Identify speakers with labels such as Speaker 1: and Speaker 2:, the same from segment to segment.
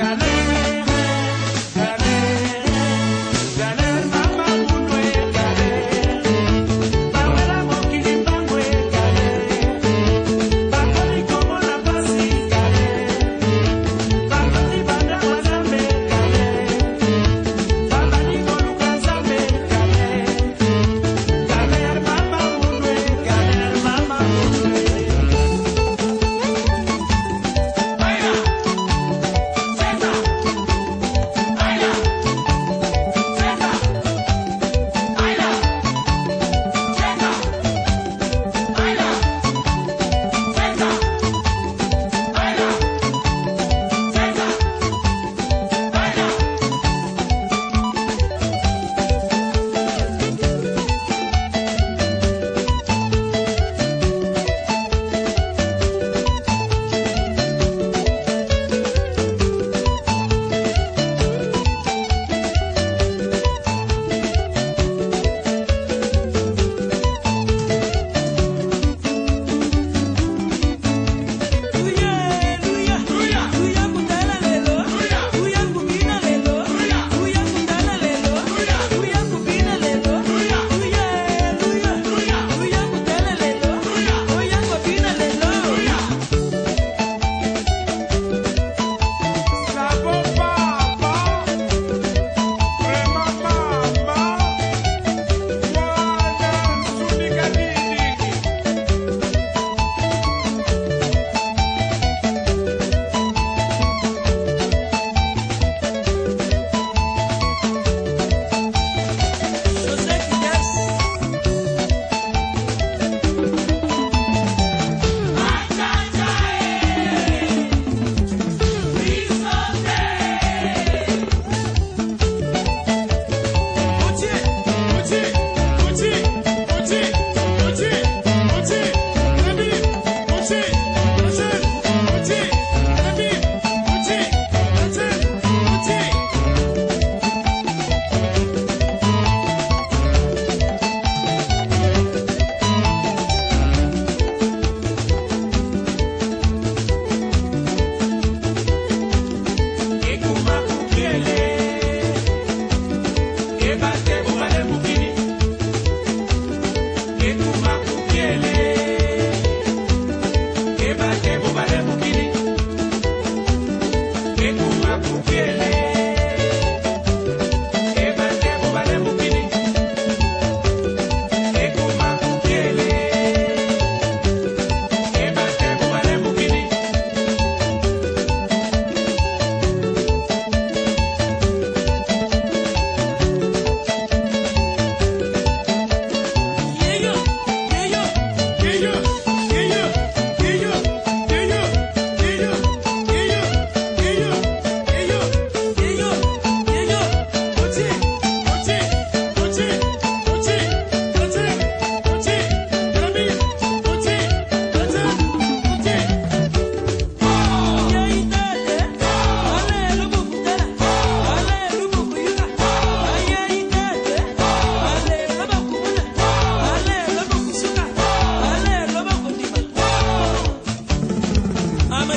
Speaker 1: Ganar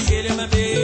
Speaker 2: aquele é uma vez.